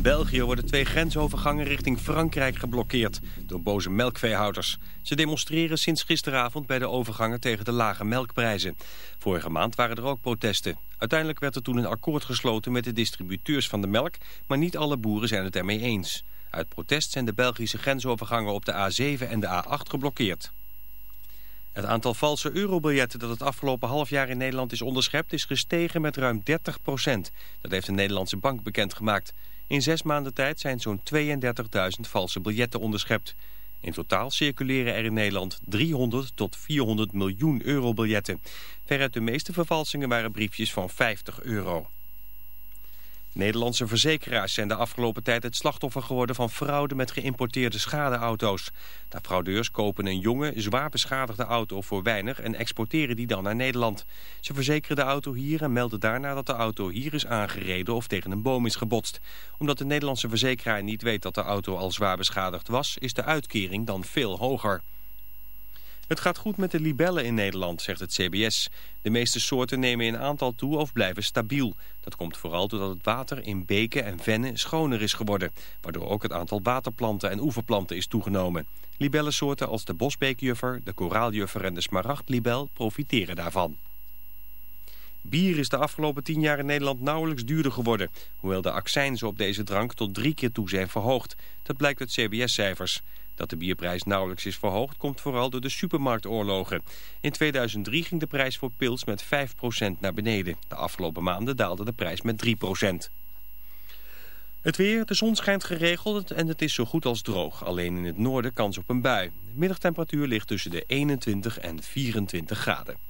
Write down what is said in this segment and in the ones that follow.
In België worden twee grensovergangen richting Frankrijk geblokkeerd door boze melkveehouders. Ze demonstreren sinds gisteravond bij de overgangen tegen de lage melkprijzen. Vorige maand waren er ook protesten. Uiteindelijk werd er toen een akkoord gesloten met de distributeurs van de melk, maar niet alle boeren zijn het ermee eens. Uit protest zijn de Belgische grensovergangen op de A7 en de A8 geblokkeerd. Het aantal valse eurobiljetten dat het afgelopen half jaar in Nederland is onderschept is gestegen met ruim 30 procent. Dat heeft de Nederlandse bank bekendgemaakt. In zes maanden tijd zijn zo'n 32.000 valse biljetten onderschept. In totaal circuleren er in Nederland 300 tot 400 miljoen eurobiljetten. Veruit de meeste vervalsingen waren briefjes van 50 euro. Nederlandse verzekeraars zijn de afgelopen tijd het slachtoffer geworden van fraude met geïmporteerde schadeauto's. De fraudeurs kopen een jonge, zwaar beschadigde auto voor weinig en exporteren die dan naar Nederland. Ze verzekeren de auto hier en melden daarna dat de auto hier is aangereden of tegen een boom is gebotst. Omdat de Nederlandse verzekeraar niet weet dat de auto al zwaar beschadigd was, is de uitkering dan veel hoger. Het gaat goed met de libellen in Nederland, zegt het CBS. De meeste soorten nemen in aantal toe of blijven stabiel. Dat komt vooral doordat het water in beken en vennen schoner is geworden. Waardoor ook het aantal waterplanten en oeverplanten is toegenomen. Libellensoorten als de bosbeekjuffer, de koraaljuffer en de smaragdlibel profiteren daarvan. Bier is de afgelopen tien jaar in Nederland nauwelijks duurder geworden. Hoewel de accijnzen op deze drank tot drie keer toe zijn verhoogd. Dat blijkt uit CBS-cijfers. Dat de bierprijs nauwelijks is verhoogd komt vooral door de supermarktoorlogen. In 2003 ging de prijs voor pils met 5% naar beneden. De afgelopen maanden daalde de prijs met 3%. Het weer, de zon schijnt geregeld en het is zo goed als droog. Alleen in het noorden kans op een bui. De middagtemperatuur ligt tussen de 21 en 24 graden.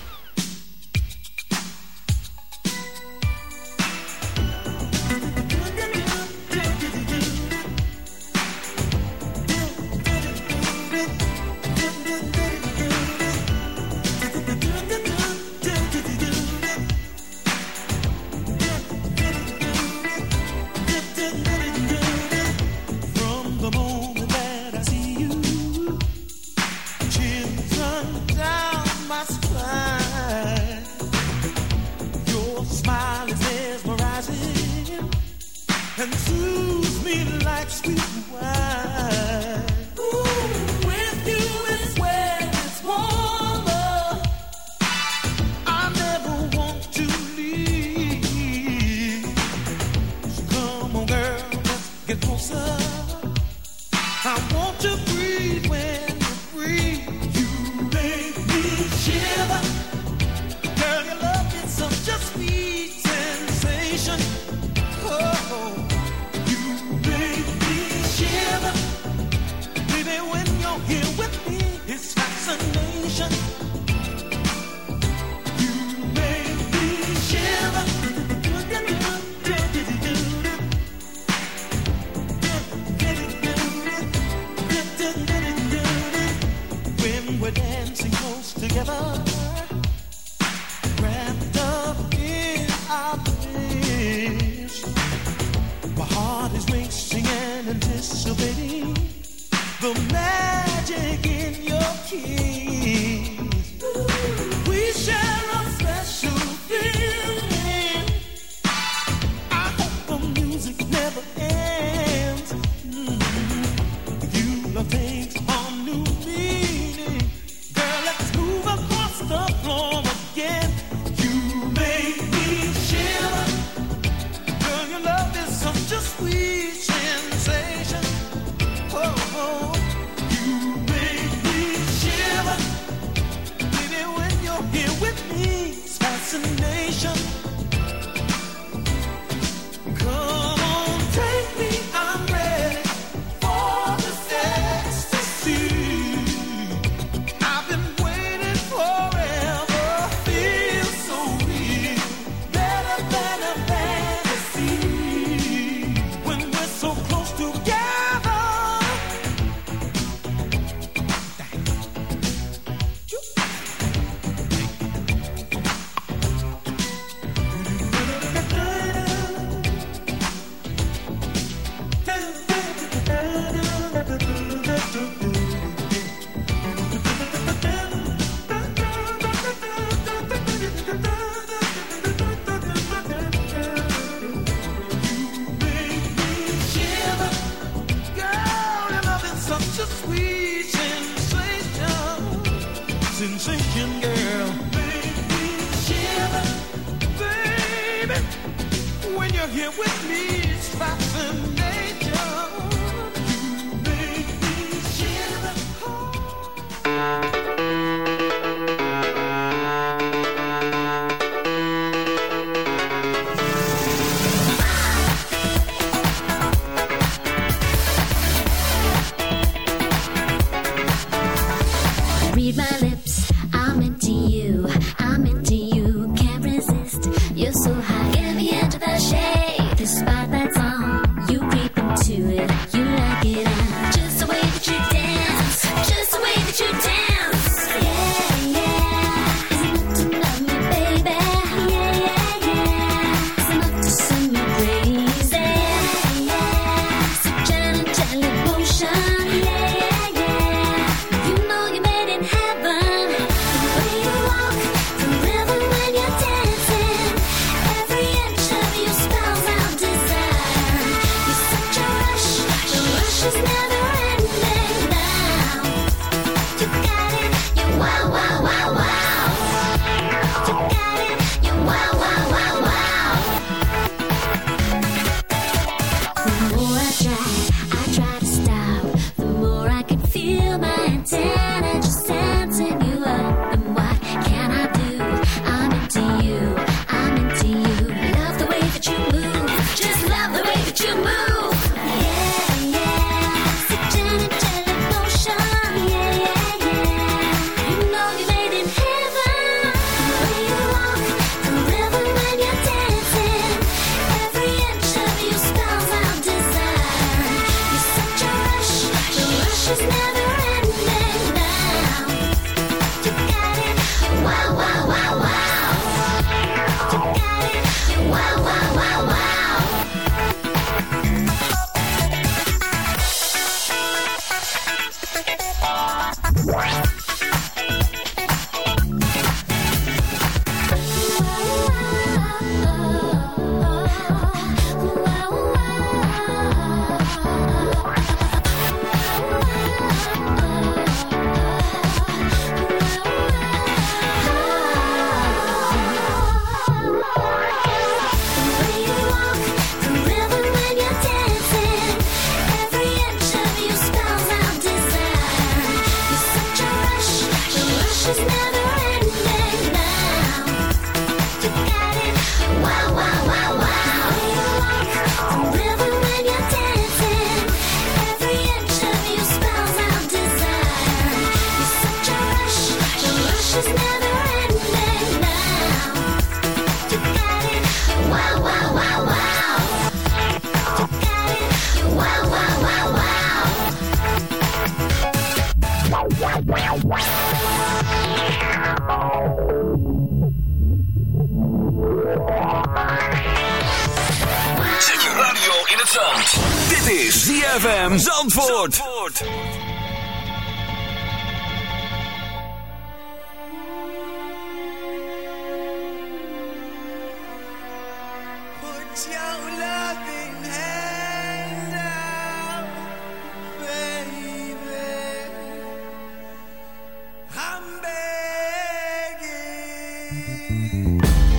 away.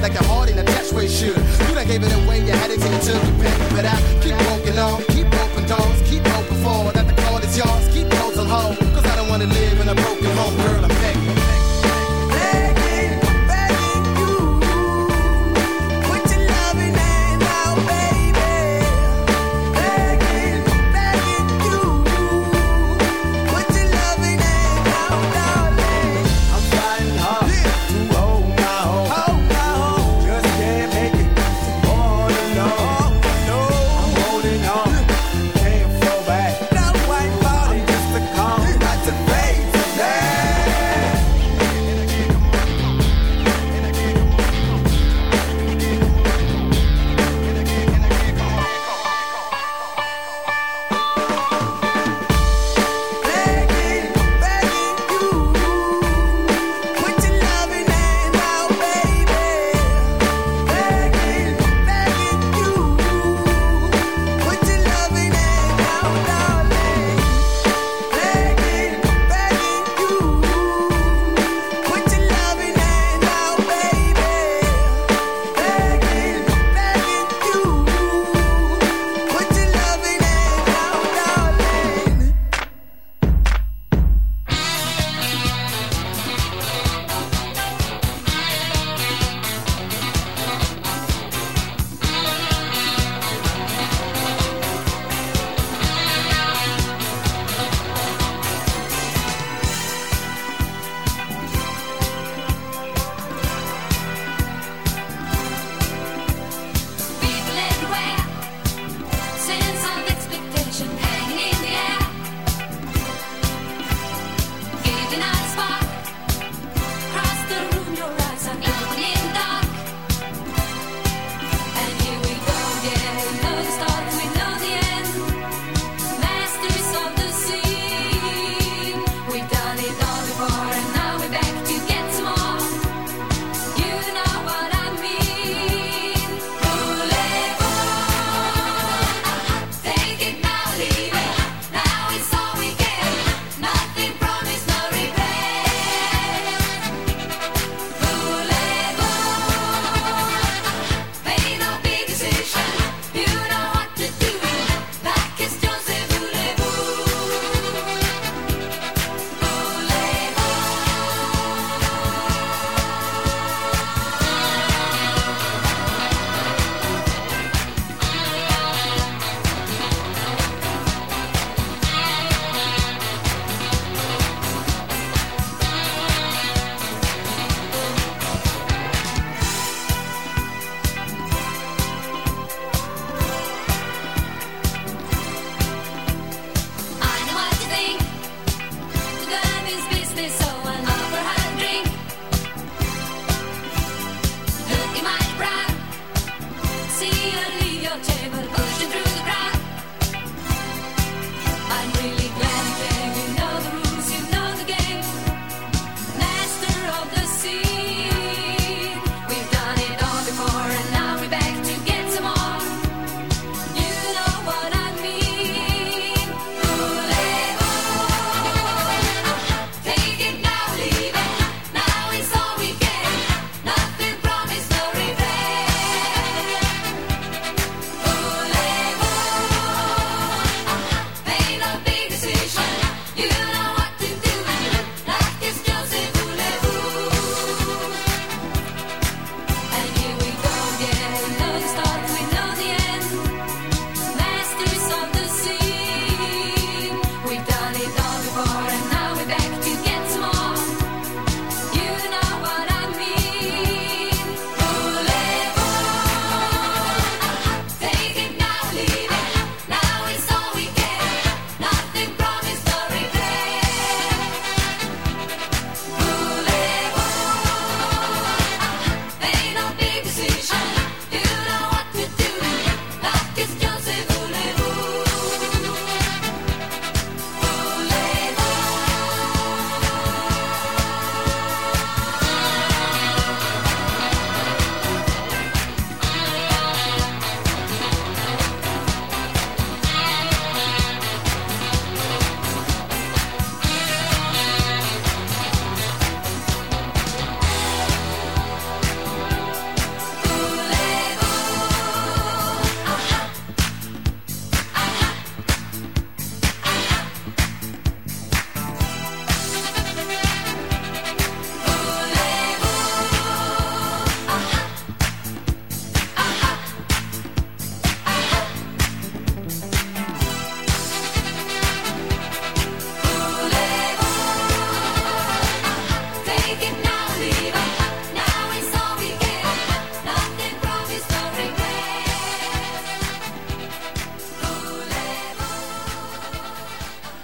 like a heart in a that's way should. You done gave it away, you had it till you took. But I keep walking on, keep open doors, keep hoping for that the call is yours, keep those on. Cause I don't wanna live in a broken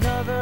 another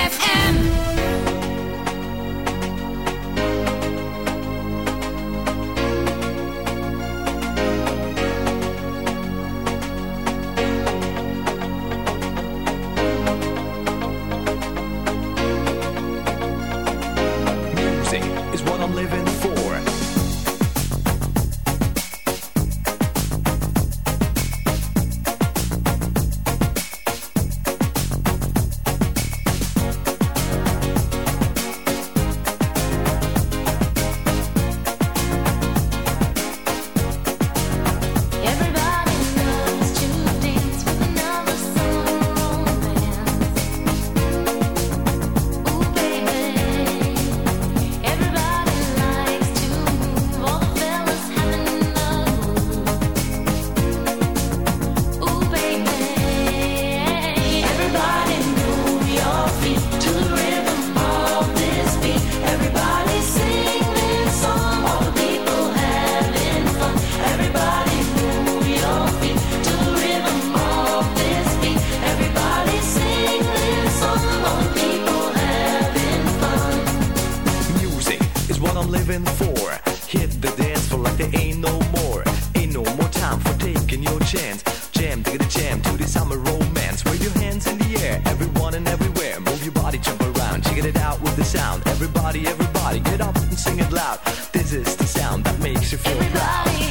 loud. This is the sound that makes you feel Everybody. proud.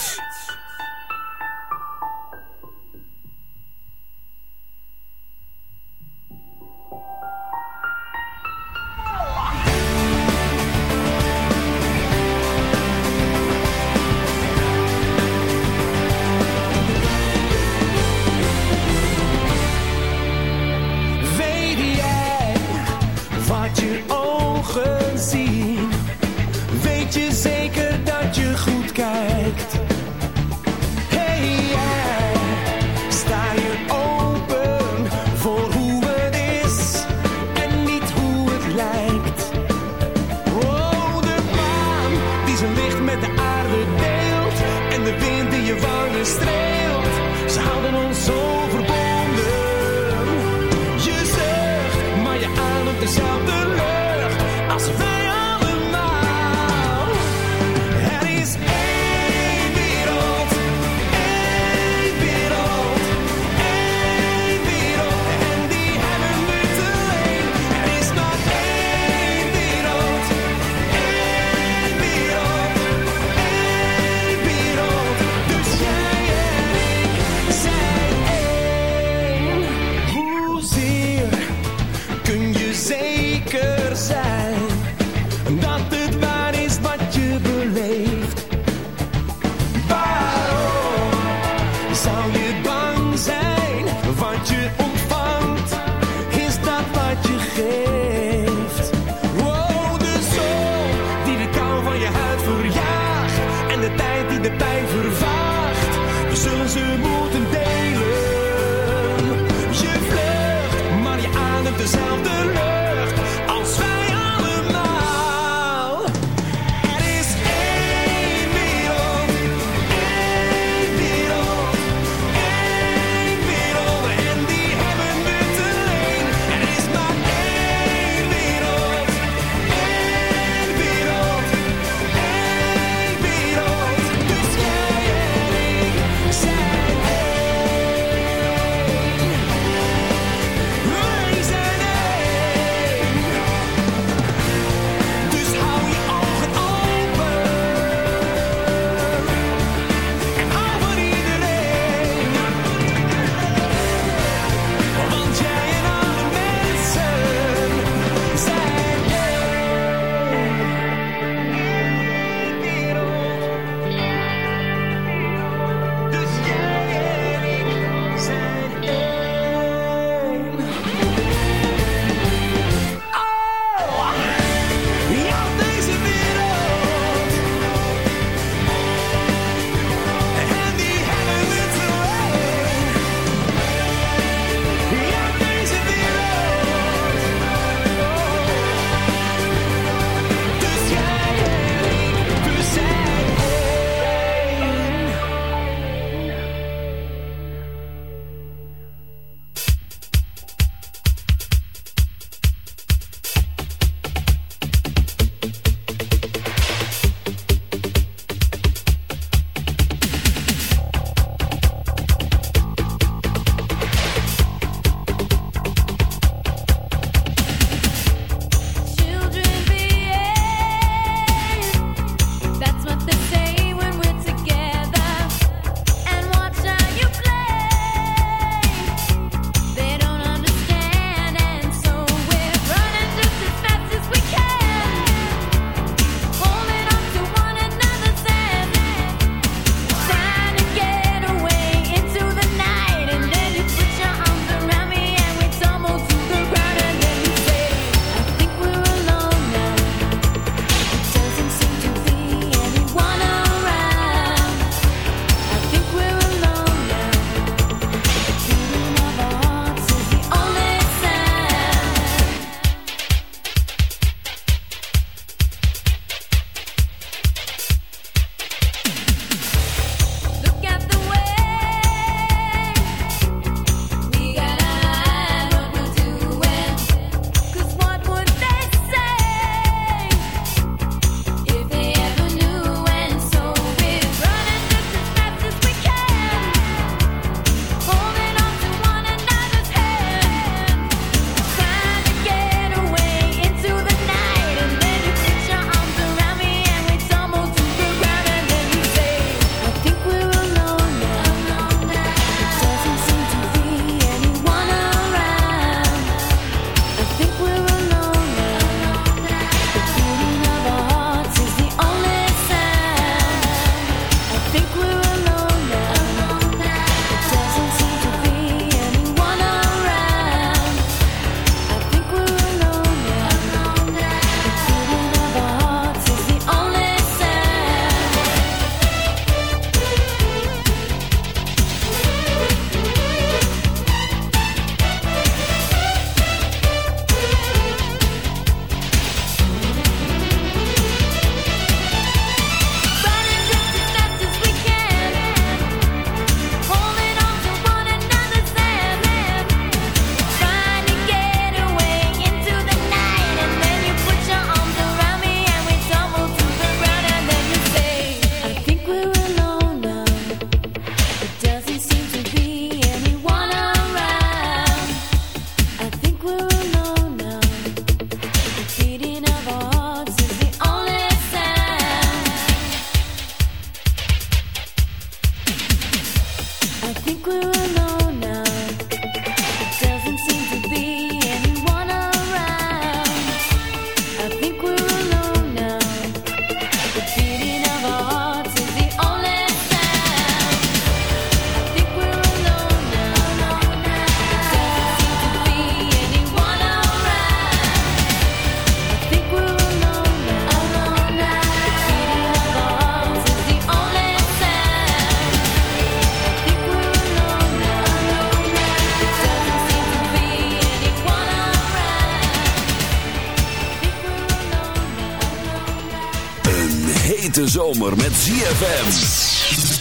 hete zomer met ZFM.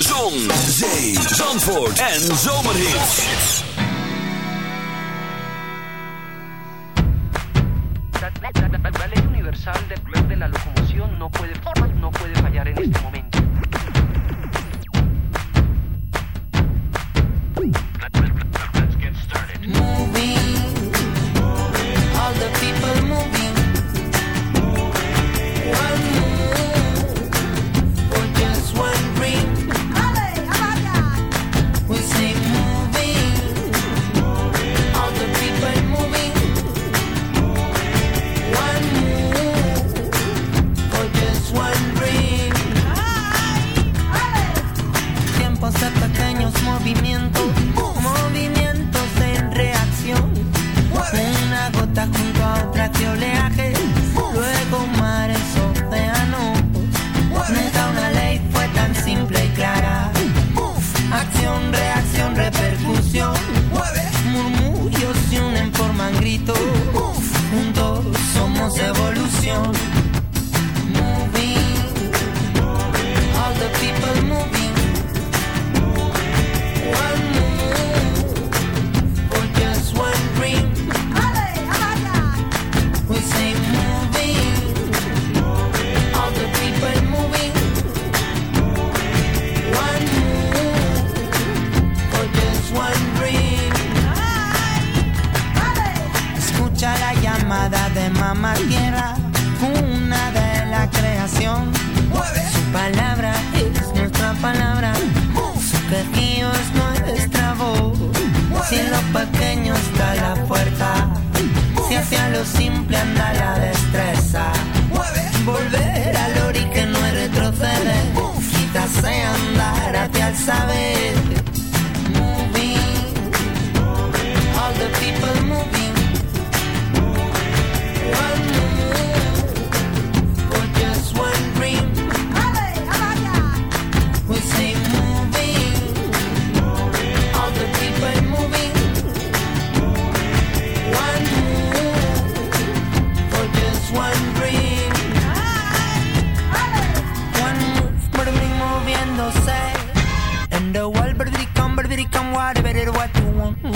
Zon, zee, zandvoort en zomerhit. La, ley universal de, de la locomoción no puede, no puede fallar en este momento. lo pequeño está la fuerza. Si hacia lo simple anda la destreza. Volver al ori que no retrocede. Quizás andar hacia el saber.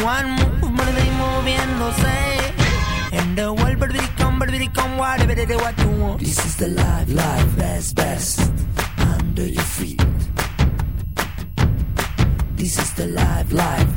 One movement they moviéndose. In the world, but we come, but we come, whatever they what you want. This is the life, life, best, best, under your feet. This is the life, life.